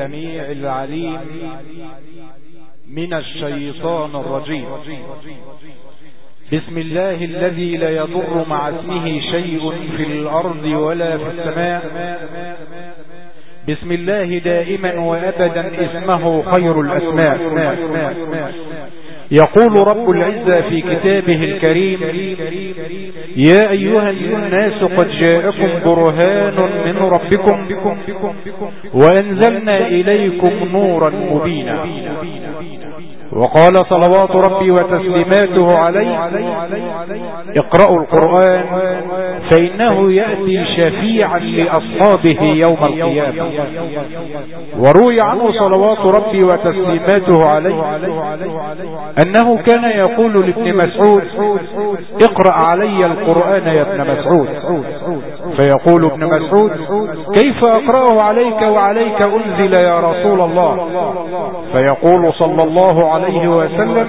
السميع العليم من الشيطان الرجيم. بسم الله الذي لا يضر مع اسمه شيء في الأرض ولا في السماء. بسم الله دائما وأبدا اسمه خير الأسماء. يقول رب العزة في كتابه الكريم يا أيها الناس قد جاءكم برهان من ربكم وأنزلنا إليكم نورا مبينا. وقال صلوات ربي وتسليماته عليه اقرأوا القرآن فإنه يأتي شفيعا لأصحابه يوم القيامة. وروي عنه صلوات ربي وتسليماته عليه أنه كان يقول لابن مسعود اقرأ علي القرآن يا ابن مسعود. فيقول ابن مسعود كيف أقرأه عليك وعليك أنزل يا رسول الله؟ فيقول صلى الله عليه وسلم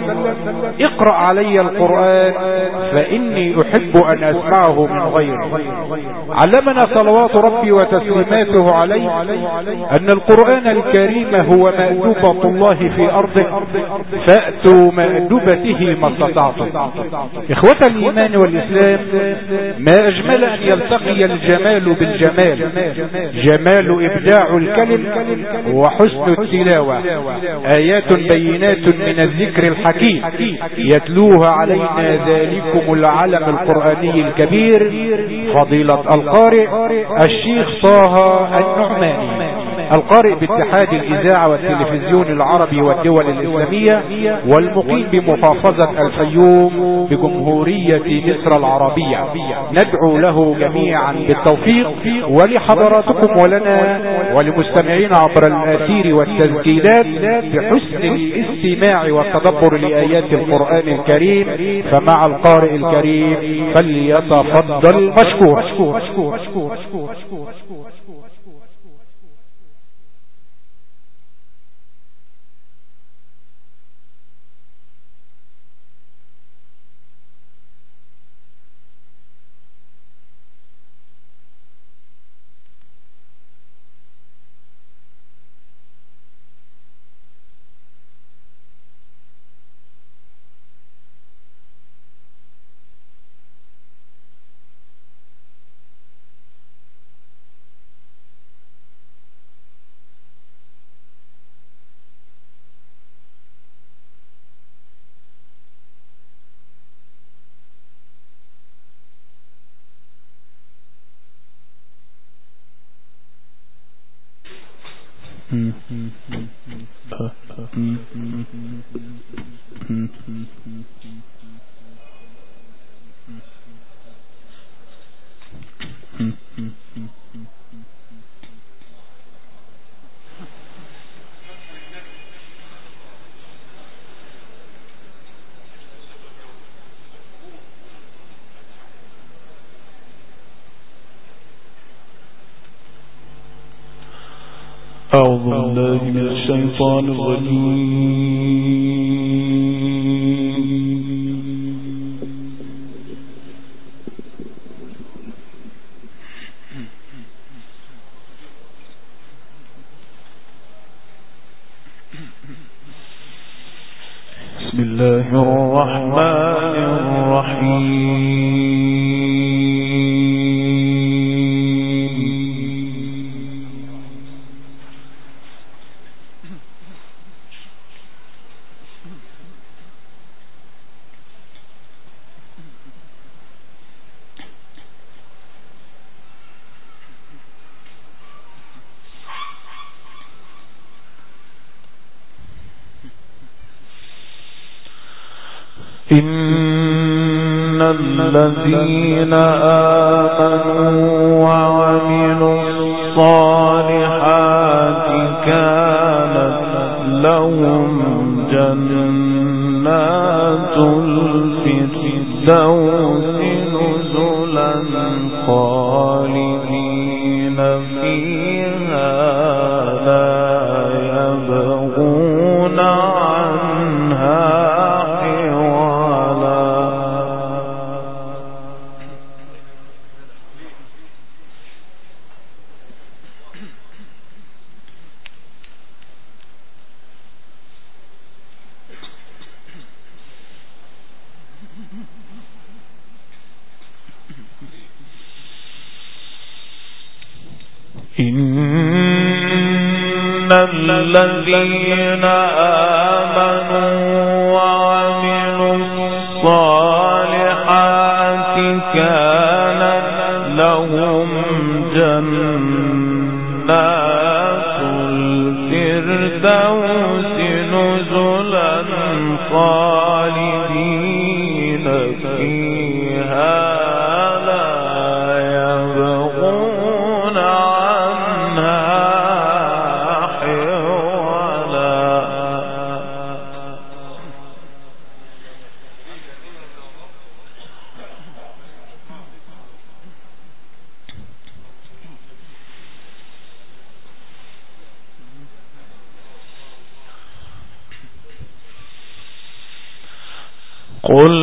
اقرأ علي القرآن فإني أحب أن أسمعه من غيري علمنا صلوات ربي وتسليماته عليه أن القرآن الكريم هو مأدوبة الله في أرضه فأتوا مأدوبته ما استطعتم. إخوة الإيمان والإسلام ما أجمل أن يلتقي الجمال بالجمال. جمال إبداع الكلم وحسن التلاوة. آيات بينات من الذكر الحكيم. يتلوها علينا ذلكم العلم القرآني الكبير فضيلة القارئ الشيخ طه النعماني. القارئ باتحاد الإذاعة والتلفزيون العربي والدول الإسلامية والمقيم بمحافظة الفيوم بجمهورية مصر العربية. ندعو له جميعا بالتوفيق ولحضراتكم ولنا ولمستمعين عبر الأثير والتسجيلات بحسن الاستماع والتدبر لآيات القرآن الكريم. فمع القارئ الكريم فليتفضل مشكور. الشيطان الرجيم الذين آمنوا وعملوا الصالحات كانت لهم جنات الفردوس نزلا خالدين الذين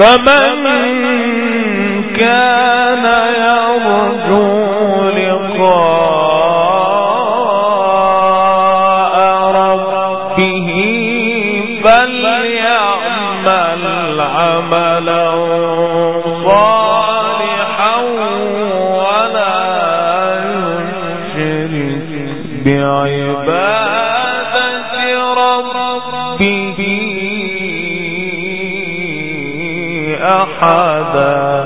فمن كان أحدا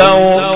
لو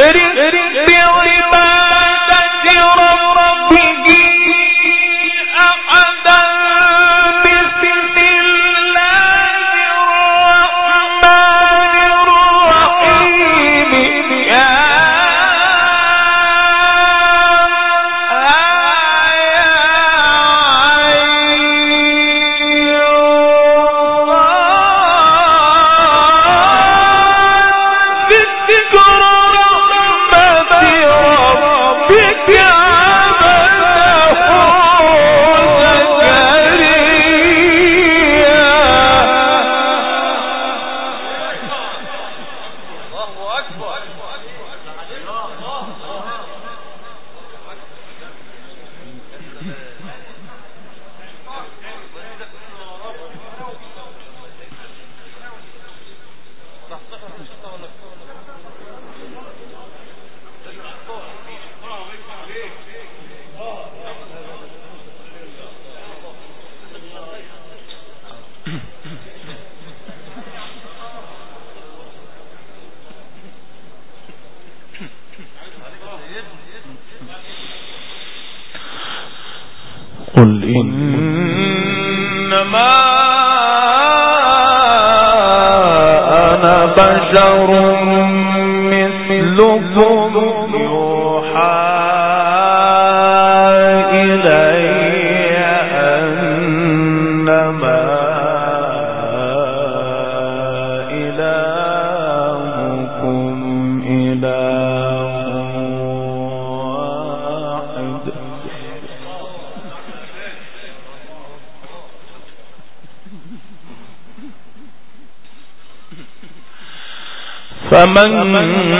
It فمن كان يرجو لقاء ربه فليعمل عملا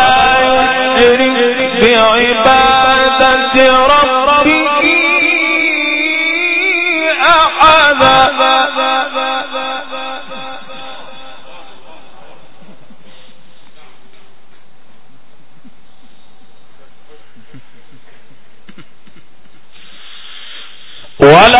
ولا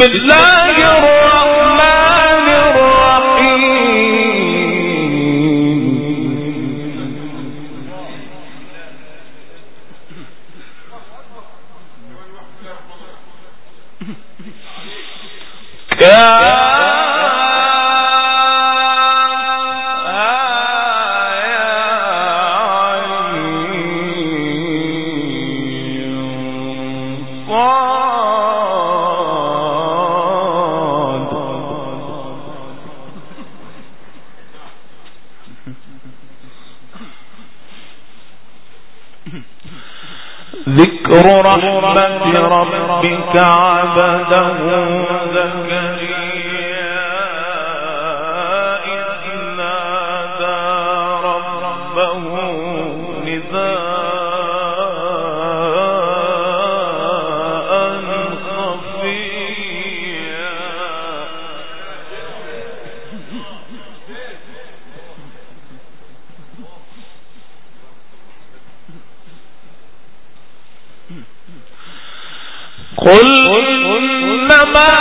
بسم الله ذكر رحمة ربك عبده. ذكر ثم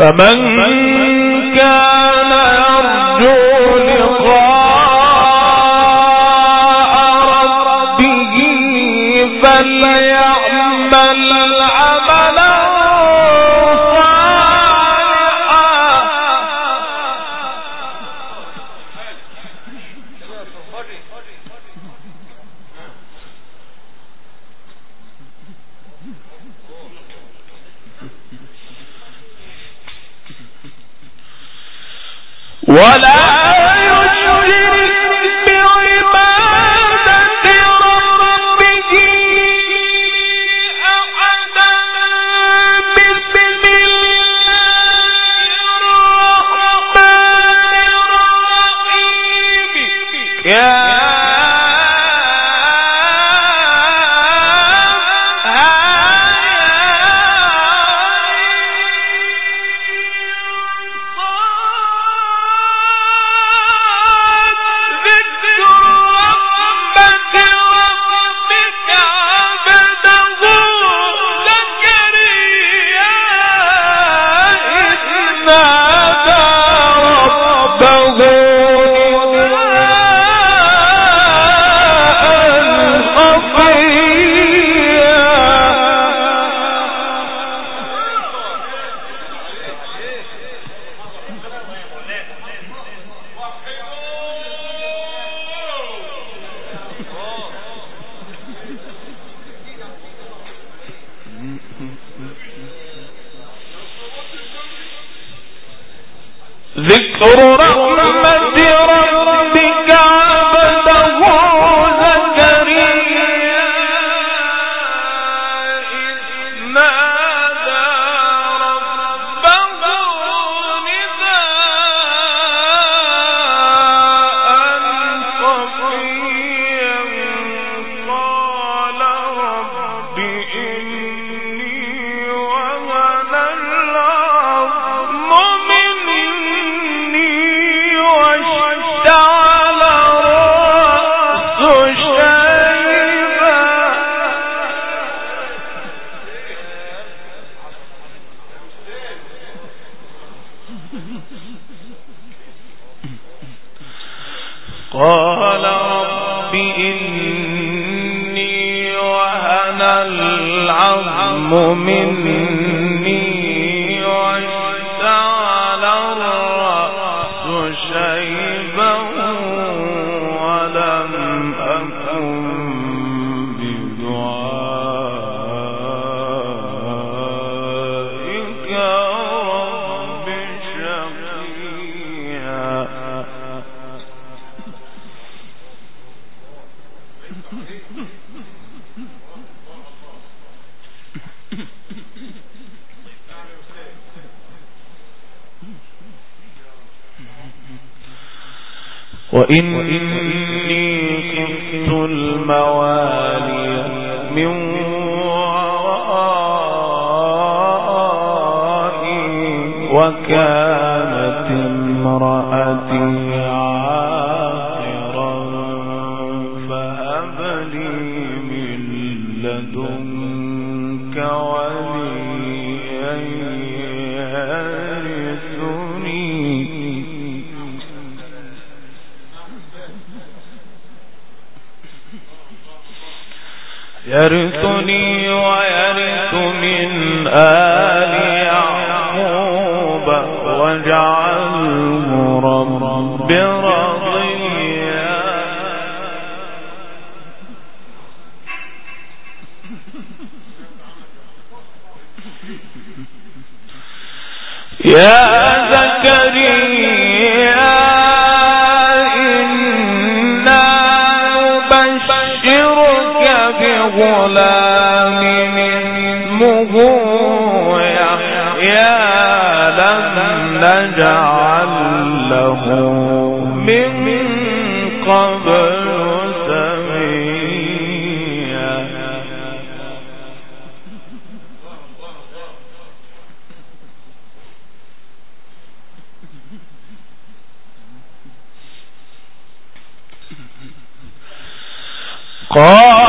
فمن Corona وإني خفت الموالي من ورائي وكان يرثني ويرث من آل يعقوب واجعله رب رضيا يا غلام اسمه يحيى لم نجعل له من قبل سميا. قال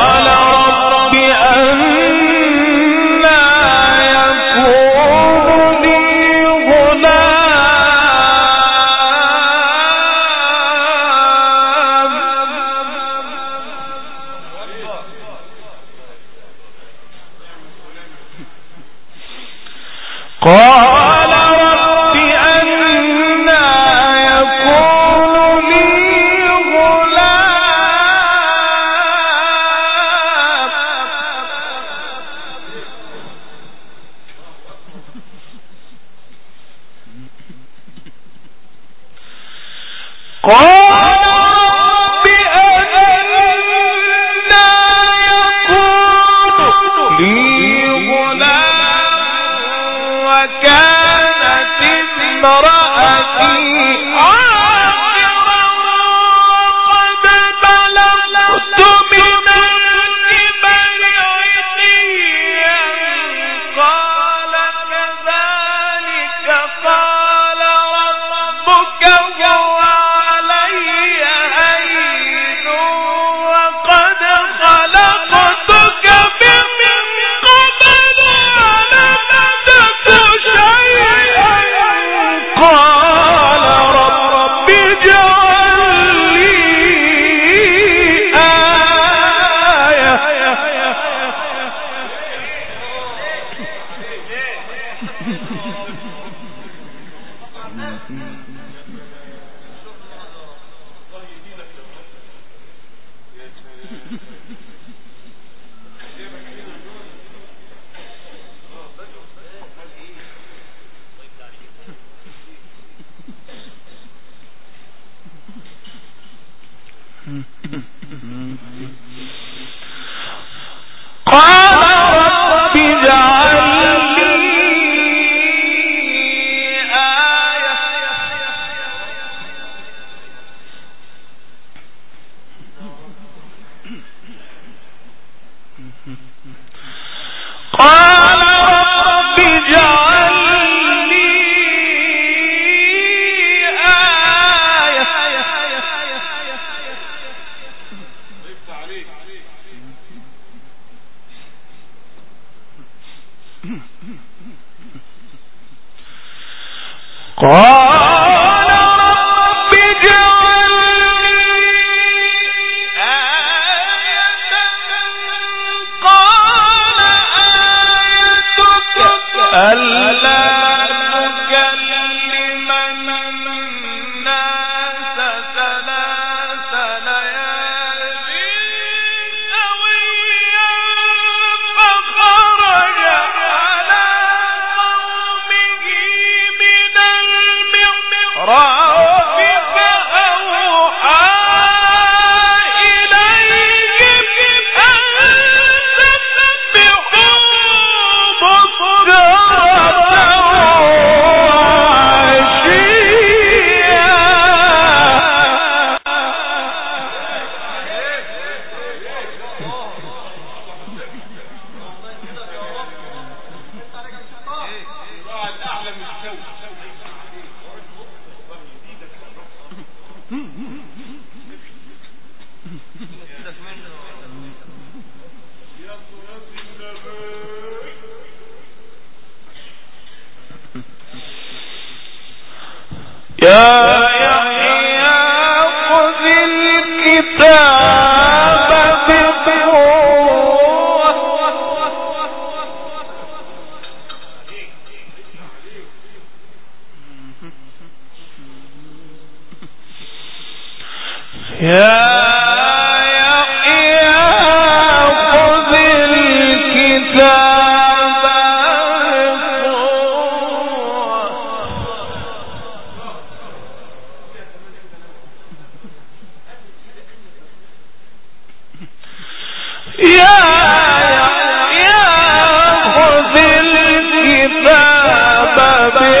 الكتاب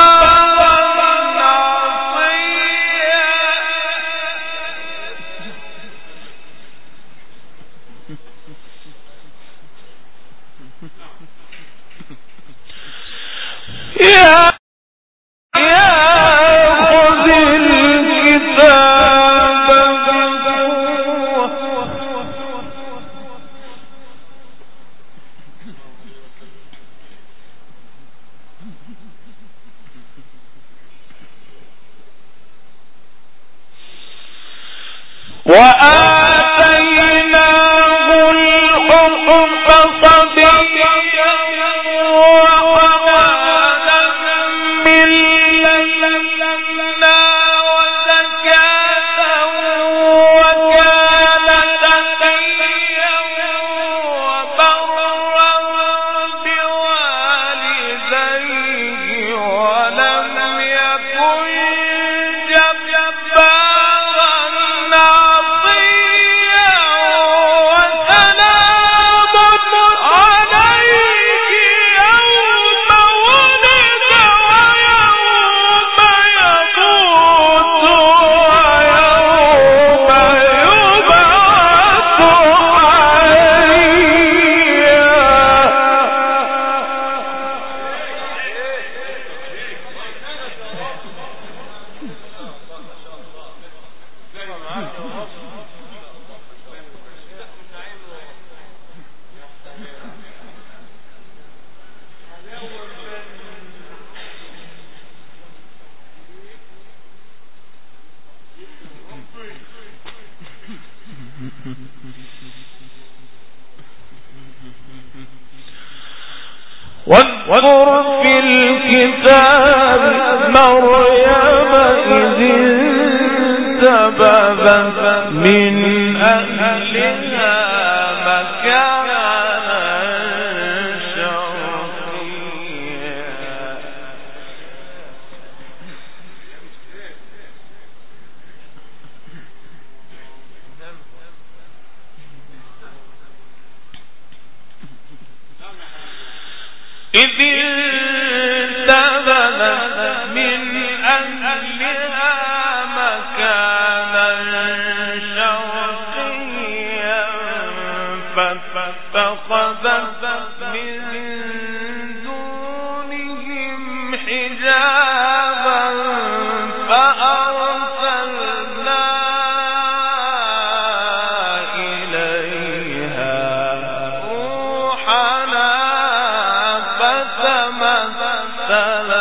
مثل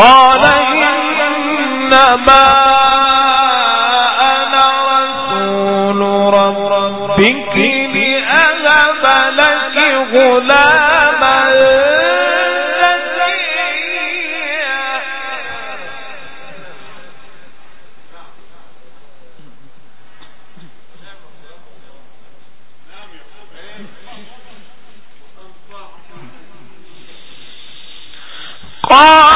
قال إنما أنا رسول ربك لأهب لك غلاما قال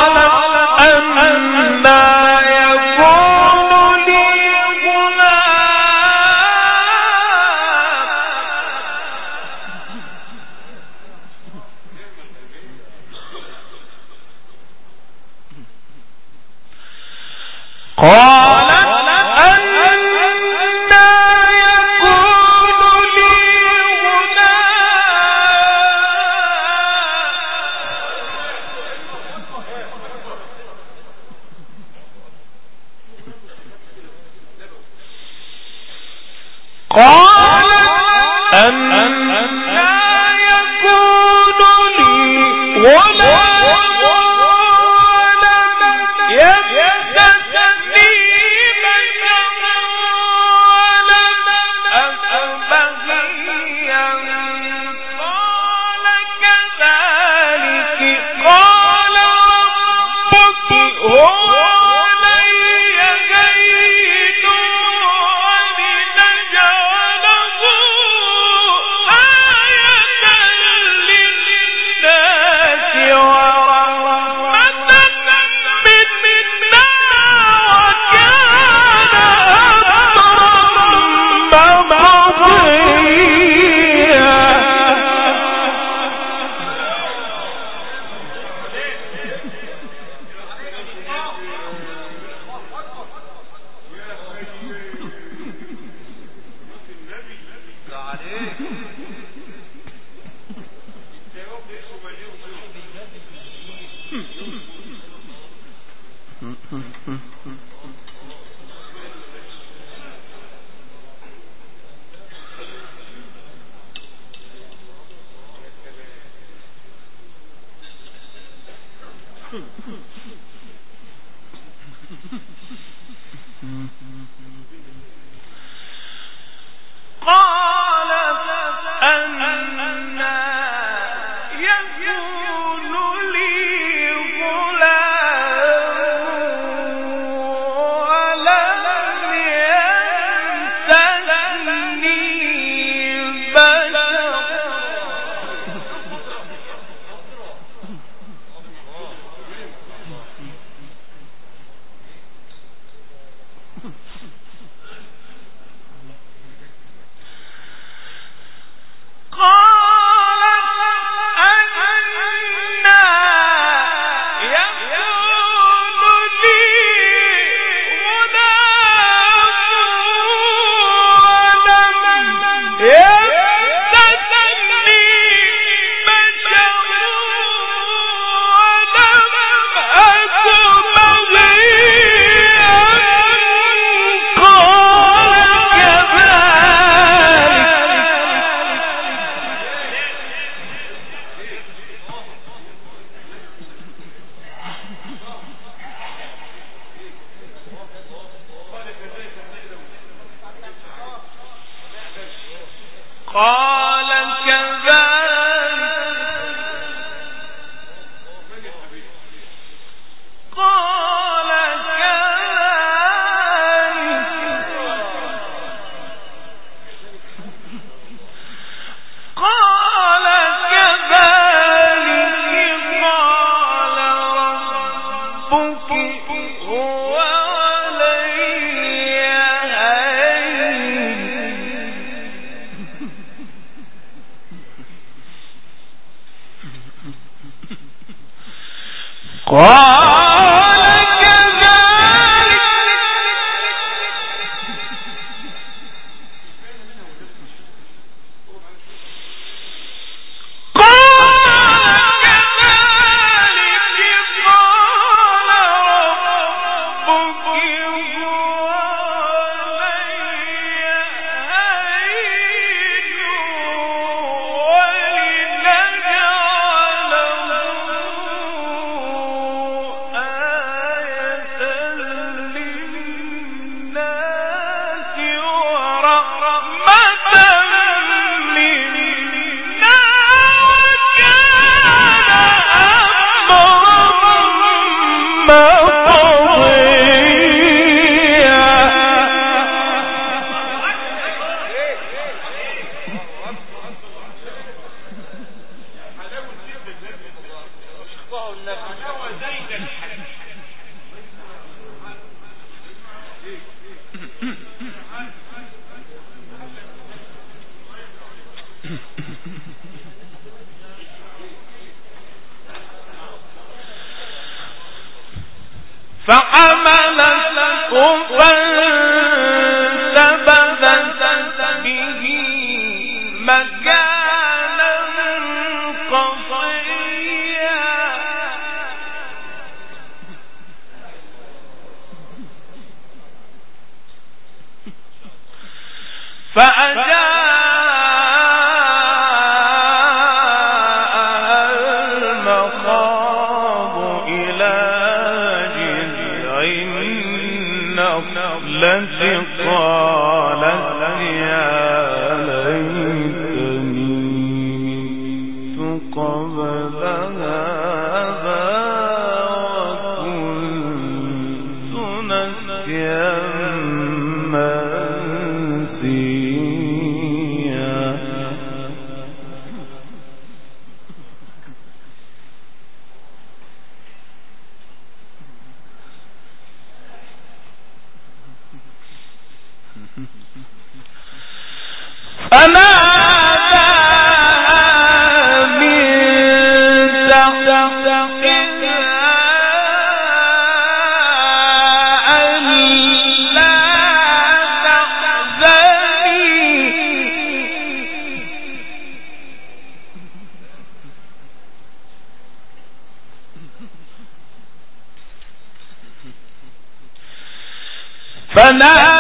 لا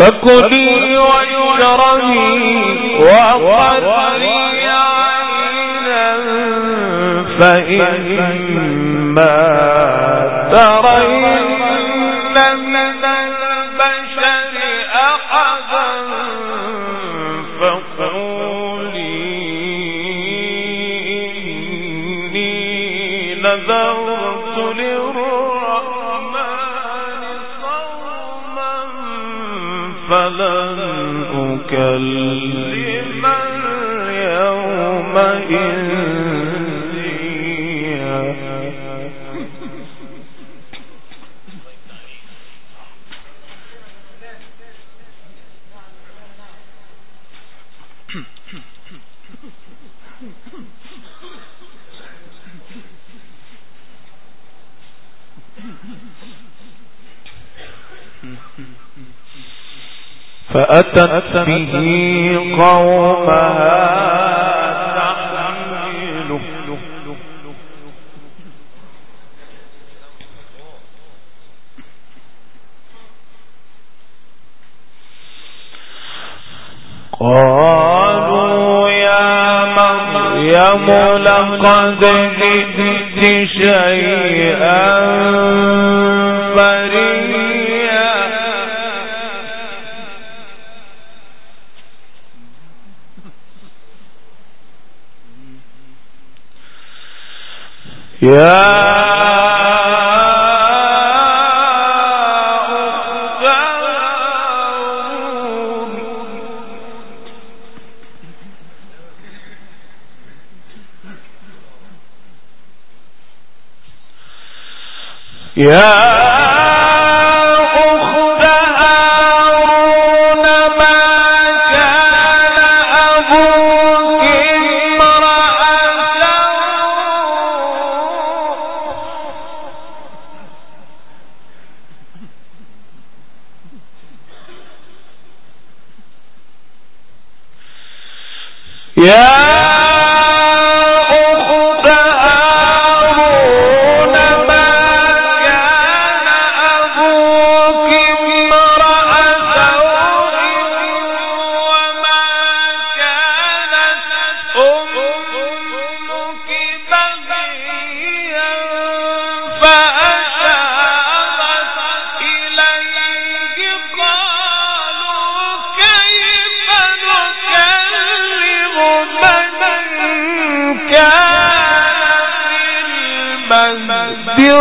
فكلي أتت به قومها قالوا يا مريم لقد جئت شيئا فريا Yeah.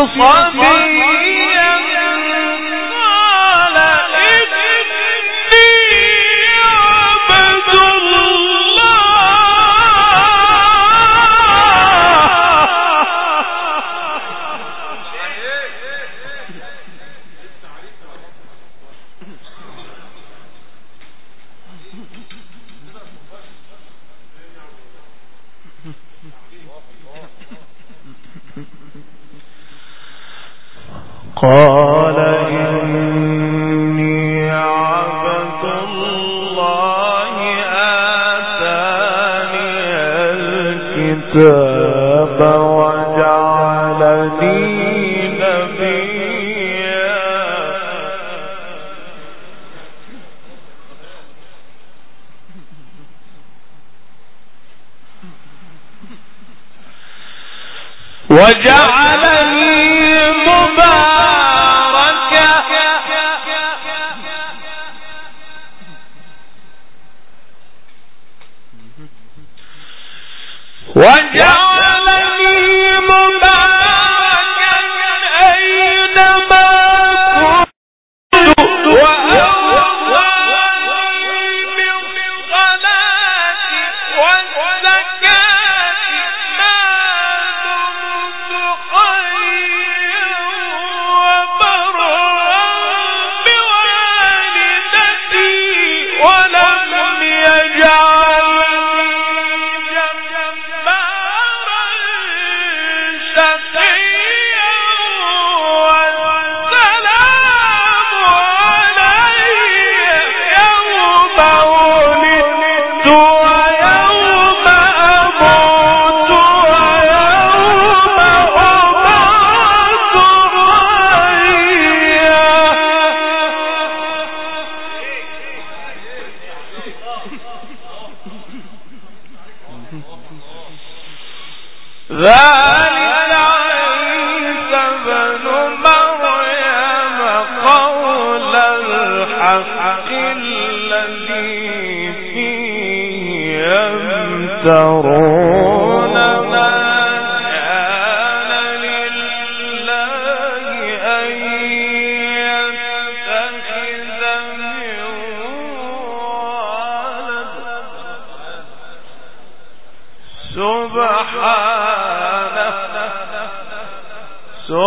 سلطان Roger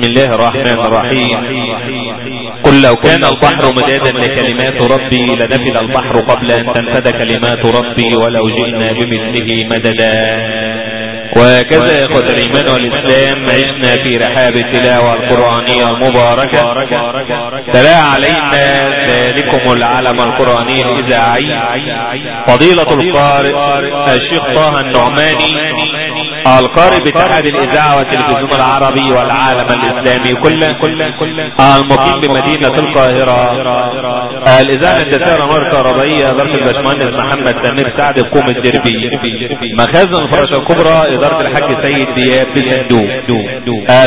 بسم الله الرحمن الرحيم. قل لو كان البحر مدادا لكلمات ربي لنفد البحر قبل أن تنفد كلمات ربي ولو جئنا بمثله مددا. وكذا يا أخوة الإيمان والإسلام عشنا في رحاب التلاوة القرآنية المباركة. تلا علينا ذلكم العلم القرآني الإذاعي. فضيلة القارئ الشيخ طه النعماني. القارئ باتحاد الإذاعة والتلفزيون العربي والعالم الإسلامي كله المقيم بمدينة القاهرة. الإذاعة التسارة مركة رضائية ظرف الباشمهندس محمد سمير سعد القوم الدربي مخازن الفراشة الكبرى إدارة الحاج سيد دياب بالهندو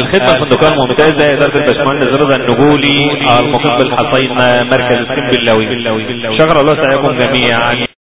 الخدمة الفندقية الممتازة إدارة الباشمهندس رضا النجولي المقيم بالحصين مركز السنبلاوي شكر الله سعيكم جميعا.